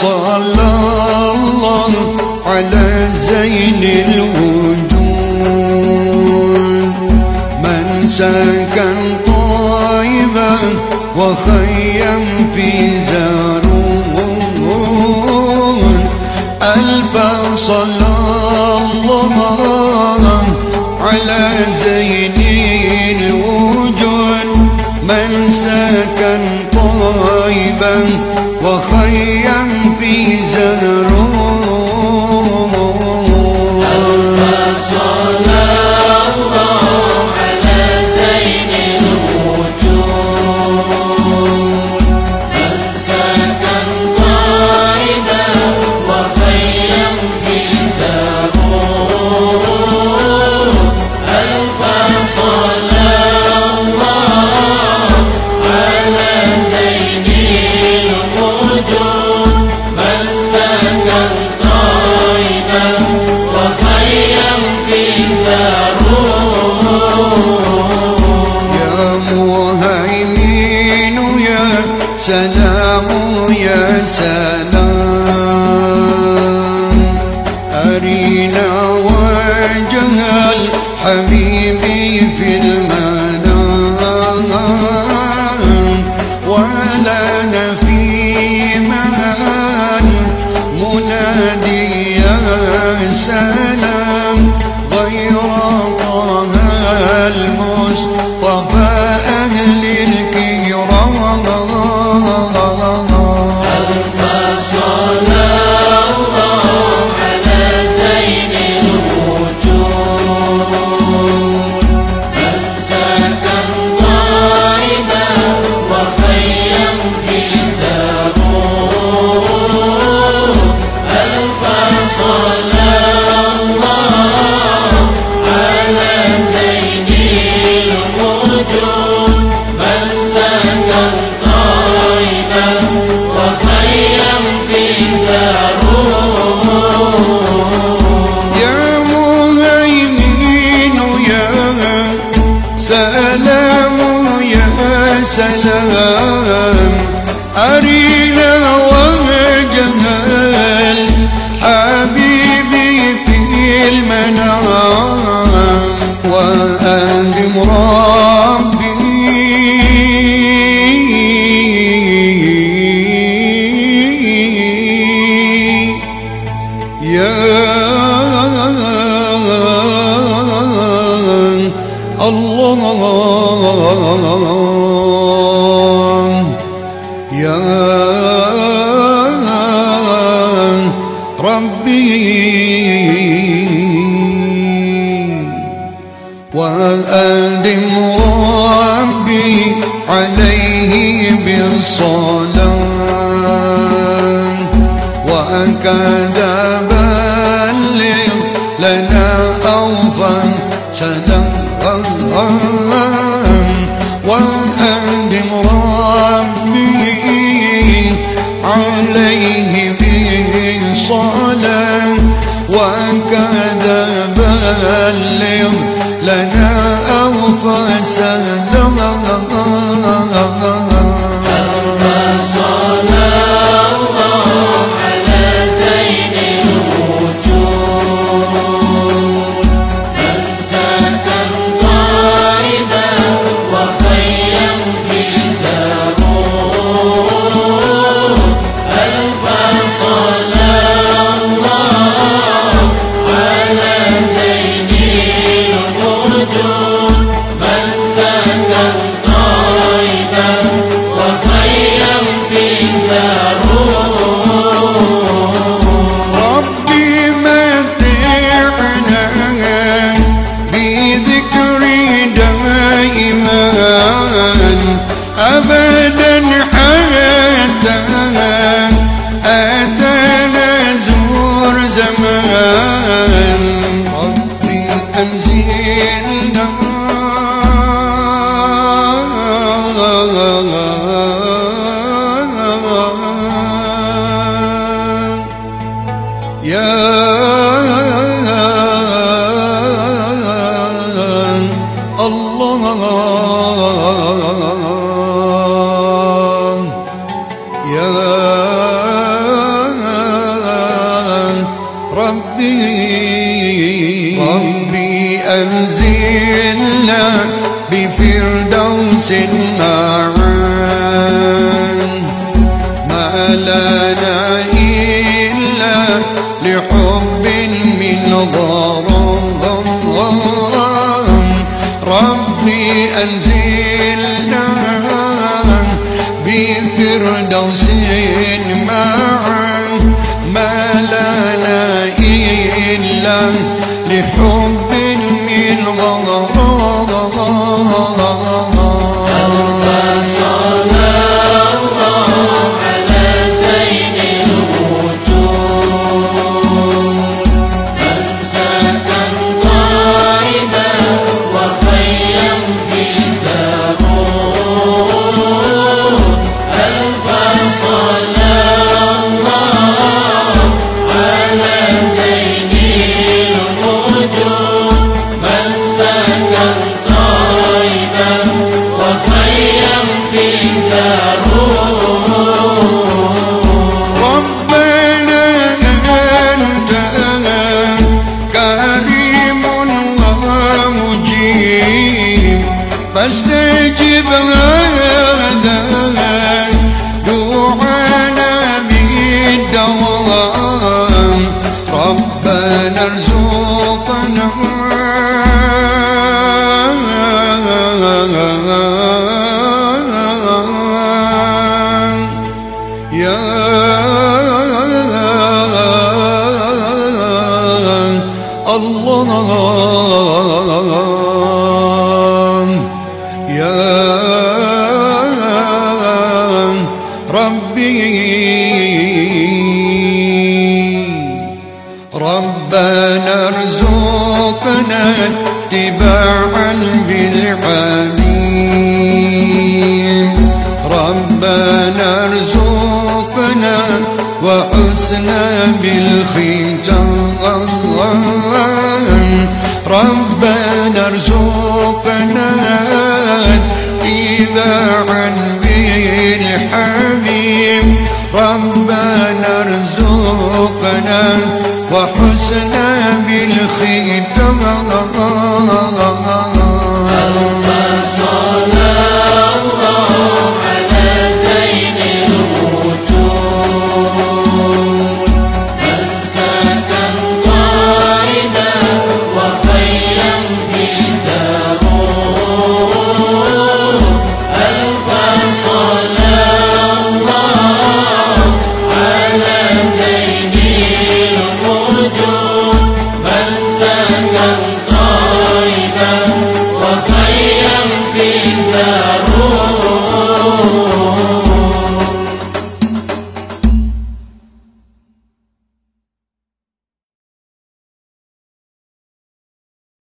صلى الله على زين الوجود من سكن طيبا وخيم في زارون ألف صلى الله على زين الوجود من سكن طيبا وخيم يا مهيمين يا سلام. يا مهيمين يا سلام يا سلام. الله. يا ربي. وأدم ربي عليه بالصلاة. وكذا وأدم ربي عليه بالصلاة وكذا بلغ لنا أوفى يا ربي ربي أنزلنا بفردوس النار بفردوس معا ما لنا إلا لحب Baştaki bana ربي. ربنا ارزقنا اتباعا بالحبيب ربنا ارزقنا وحسنا بالختام. ربنا ارزقنا اتباعا بالحبيب ربنا ارزقنا وحسنا بالختام وخيم